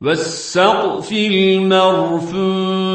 والسقف المرفوع.